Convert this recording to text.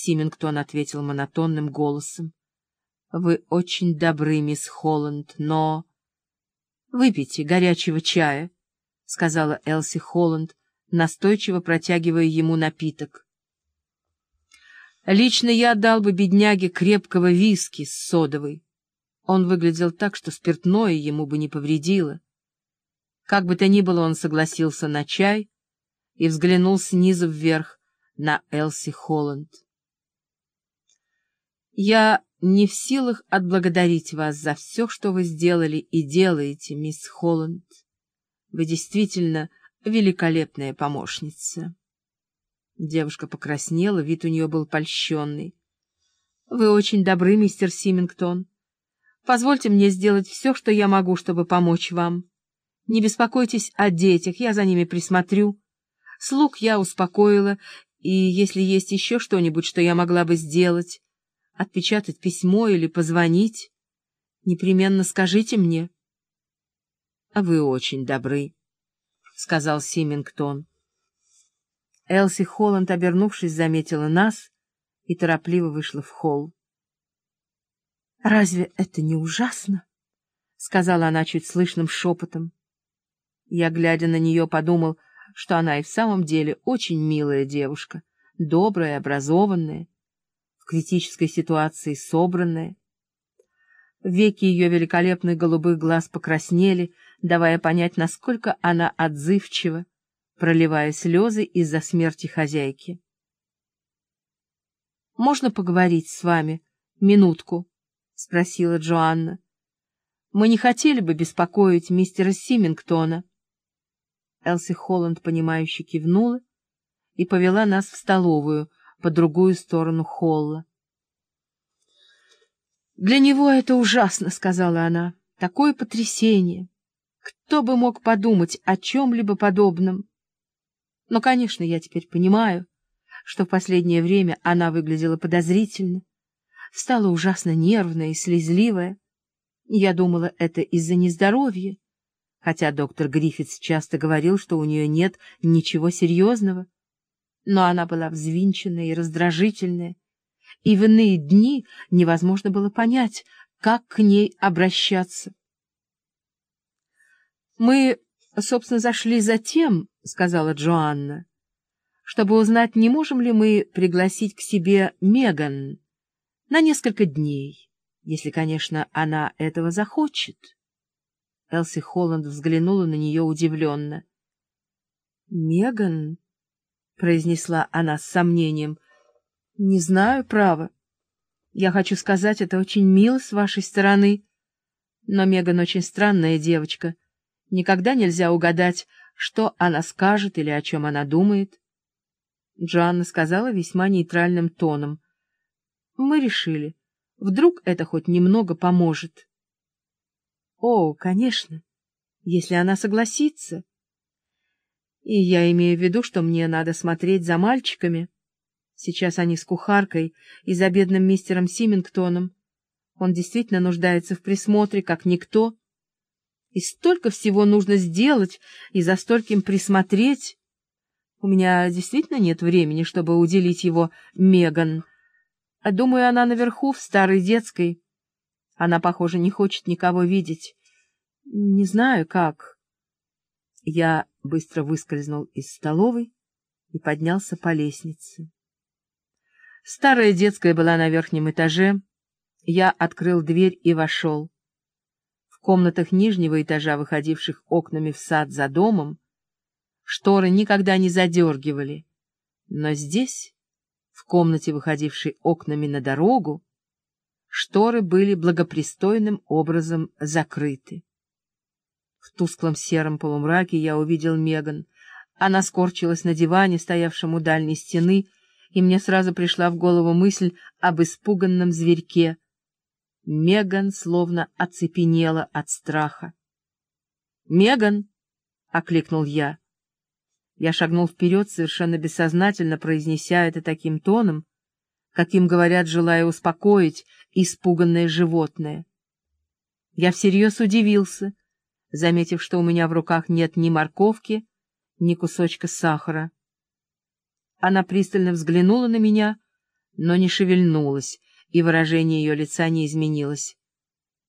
Симингтон ответил монотонным голосом. — Вы очень добры, мисс Холланд, но... — Выпейте горячего чая, — сказала Элси Холланд, настойчиво протягивая ему напиток. Лично я отдал бы бедняге крепкого виски с содовой. Он выглядел так, что спиртное ему бы не повредило. Как бы то ни было, он согласился на чай и взглянул снизу вверх на Элси Холланд. «Я не в силах отблагодарить вас за все, что вы сделали и делаете, мисс Холланд. Вы действительно великолепная помощница». Девушка покраснела, вид у нее был польщенный. — Вы очень добры, мистер Симингтон. Позвольте мне сделать все, что я могу, чтобы помочь вам. Не беспокойтесь о детях, я за ними присмотрю. Слуг я успокоила, и если есть еще что-нибудь, что я могла бы сделать, отпечатать письмо или позвонить, непременно скажите мне. — Вы очень добры, — сказал Симингтон. Элси Холланд, обернувшись, заметила нас и торопливо вышла в холл. «Разве это не ужасно?» — сказала она чуть слышным шепотом. Я, глядя на нее, подумал, что она и в самом деле очень милая девушка, добрая, образованная, критической ситуации собранная. Веки ее великолепных голубых глаз покраснели, давая понять, насколько она отзывчива, проливая слезы из-за смерти хозяйки. «Можно поговорить с вами минутку?» — спросила Джоанна. «Мы не хотели бы беспокоить мистера Симингтона». Элси Холланд, понимающе кивнула и повела нас в столовую по другую сторону холла. «Для него это ужасно», — сказала она. «Такое потрясение! Кто бы мог подумать о чем-либо подобном?» Но, конечно, я теперь понимаю, что в последнее время она выглядела подозрительно, стала ужасно нервная и слезливая. Я думала, это из-за нездоровья, хотя доктор Гриффитс часто говорил, что у нее нет ничего серьезного. Но она была взвинченная и раздражительная, и в иные дни невозможно было понять, как к ней обращаться. Мы, собственно, зашли за тем, — сказала Джоанна, — чтобы узнать, не можем ли мы пригласить к себе Меган на несколько дней, если, конечно, она этого захочет. Элси Холланд взглянула на нее удивленно. — Меган, — произнесла она с сомнением, — не знаю, право. Я хочу сказать, это очень мило с вашей стороны. Но Меган очень странная девочка. Никогда нельзя угадать, что она скажет или о чем она думает. Джоанна сказала весьма нейтральным тоном. Мы решили, вдруг это хоть немного поможет. О, конечно, если она согласится. И я имею в виду, что мне надо смотреть за мальчиками. Сейчас они с кухаркой и за бедным мистером Симингтоном. Он действительно нуждается в присмотре, как никто. И столько всего нужно сделать и за стольким присмотреть. У меня действительно нет времени, чтобы уделить его Меган. А думаю, она наверху, в старой детской. Она, похоже, не хочет никого видеть. Не знаю, как. Я быстро выскользнул из столовой и поднялся по лестнице. Старая детская была на верхнем этаже. Я открыл дверь и вошел. В комнатах нижнего этажа, выходивших окнами в сад за домом, шторы никогда не задергивали, но здесь, в комнате, выходившей окнами на дорогу, шторы были благопристойным образом закрыты. В тусклом сером полумраке я увидел Меган. Она скорчилась на диване, стоявшем у дальней стены, и мне сразу пришла в голову мысль об испуганном зверьке — Меган словно оцепенела от страха. «Меган!» — окликнул я. Я шагнул вперед, совершенно бессознательно произнеся это таким тоном, каким говорят, желая успокоить испуганное животное. Я всерьез удивился, заметив, что у меня в руках нет ни морковки, ни кусочка сахара. Она пристально взглянула на меня, но не шевельнулась, и выражение ее лица не изменилось.